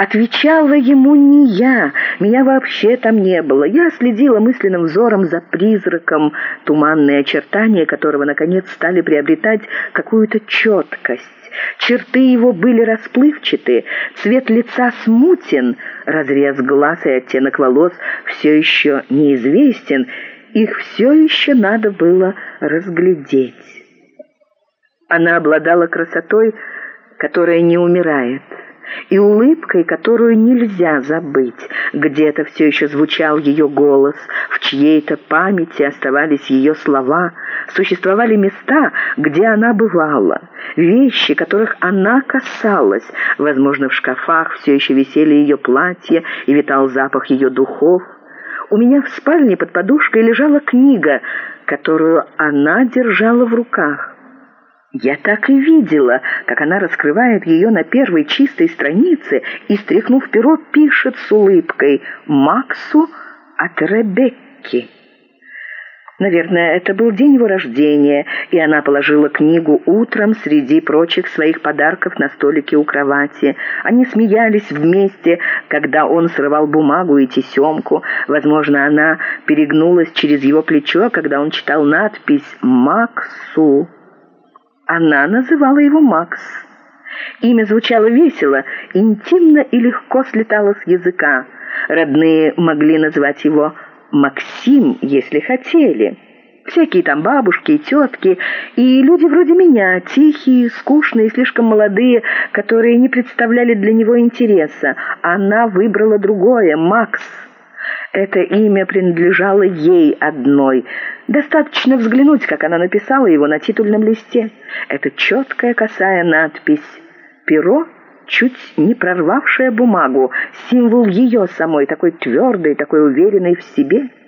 Отвечала ему не я, меня вообще там не было. Я следила мысленным взором за призраком, туманные очертания которого, наконец, стали приобретать какую-то четкость. Черты его были расплывчаты, цвет лица смутен, разрез глаз и оттенок волос все еще неизвестен, их все еще надо было разглядеть. Она обладала красотой, которая не умирает, и улыбкой, которую нельзя забыть. Где-то все еще звучал ее голос, в чьей-то памяти оставались ее слова, существовали места, где она бывала, вещи, которых она касалась. Возможно, в шкафах все еще висели ее платья и витал запах ее духов. У меня в спальне под подушкой лежала книга, которую она держала в руках. Я так и видела, как она раскрывает ее на первой чистой странице и, стряхнув перо, пишет с улыбкой «Максу от Ребекки». Наверное, это был день его рождения, и она положила книгу утром среди прочих своих подарков на столике у кровати. Они смеялись вместе, когда он срывал бумагу и тесемку. Возможно, она перегнулась через его плечо, когда он читал надпись «Максу». Она называла его Макс. Имя звучало весело, интимно и легко слетало с языка. Родные могли назвать его Максим, если хотели. Всякие там бабушки и тетки, и люди вроде меня, тихие, скучные, слишком молодые, которые не представляли для него интереса. Она выбрала другое — Макс. Это имя принадлежало ей одной. Достаточно взглянуть, как она написала его на титульном листе. Это четкая косая надпись «Перо» чуть не прорвавшая бумагу, символ ее самой, такой твердой, такой уверенной в себе –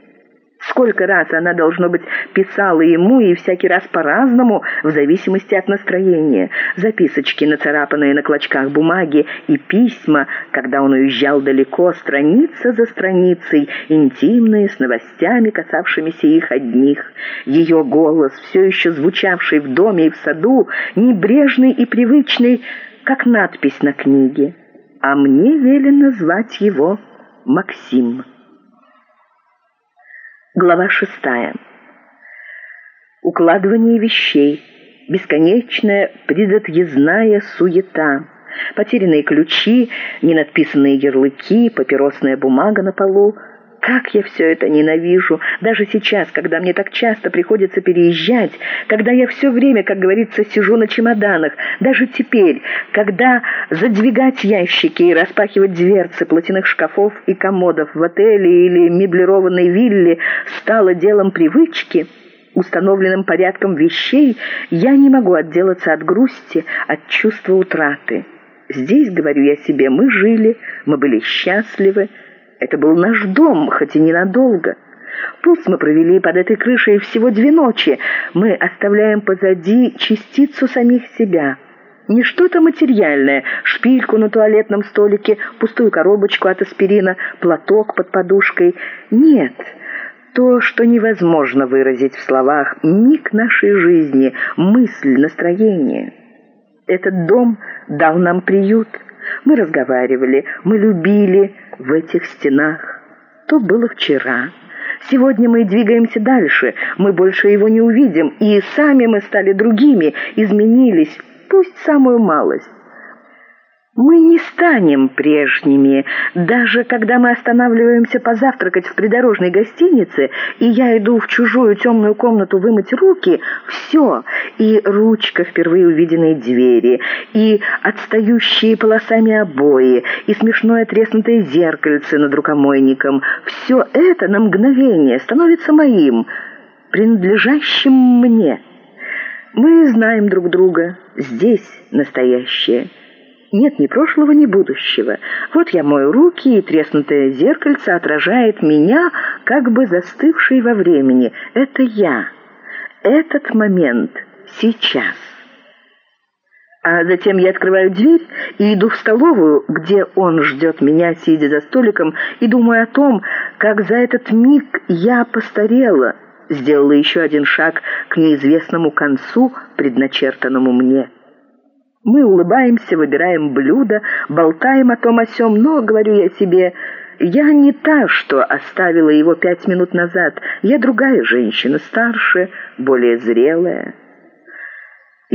Сколько раз она, должно быть, писала ему, и всякий раз по-разному, в зависимости от настроения. Записочки, нацарапанные на клочках бумаги, и письма, когда он уезжал далеко, страница за страницей, интимные, с новостями, касавшимися их одних. Ее голос, все еще звучавший в доме и в саду, небрежный и привычный, как надпись на книге. А мне велено звать его Максим. Глава шестая. Укладывание вещей, бесконечная предотъездная суета, потерянные ключи, ненадписанные ярлыки, папиросная бумага на полу — как я все это ненавижу, даже сейчас, когда мне так часто приходится переезжать, когда я все время, как говорится, сижу на чемоданах, даже теперь, когда задвигать ящики и распахивать дверцы платяных шкафов и комодов в отеле или меблированной вилле стало делом привычки, установленным порядком вещей, я не могу отделаться от грусти, от чувства утраты. Здесь, говорю я себе, мы жили, мы были счастливы, это был наш дом, хоть и ненадолго. Пусть мы провели под этой крышей всего две ночи, мы оставляем позади частицу самих себя. Не что-то материальное, шпильку на туалетном столике, пустую коробочку от аспирина, платок под подушкой. Нет, то, что невозможно выразить в словах, миг нашей жизни, мысль, настроение. Этот дом дал нам приют. Мы разговаривали, мы любили, в этих стенах. То было вчера. Сегодня мы двигаемся дальше, мы больше его не увидим, и сами мы стали другими, изменились, пусть самую малость. Мы не станем прежними, даже когда мы останавливаемся позавтракать в придорожной гостинице, и я иду в чужую темную комнату вымыть руки, все, и ручка впервые увиденной двери, и отстающие полосами обои, и смешное треснутое зеркальце над рукомойником, все это на мгновение становится моим, принадлежащим мне. Мы знаем друг друга, здесь настоящее. Нет ни прошлого, ни будущего. Вот я мою руки, и треснутое зеркальце отражает меня, как бы застывший во времени. Это я. Этот момент. Сейчас. А затем я открываю дверь и иду в столовую, где он ждет меня, сидя за столиком, и думаю о том, как за этот миг я постарела, сделала еще один шаг к неизвестному концу, предначертанному мне. Мы улыбаемся, выбираем блюда, болтаем о том о сём, но, говорю я себе, я не та, что оставила его пять минут назад. Я другая женщина, старше, более зрелая.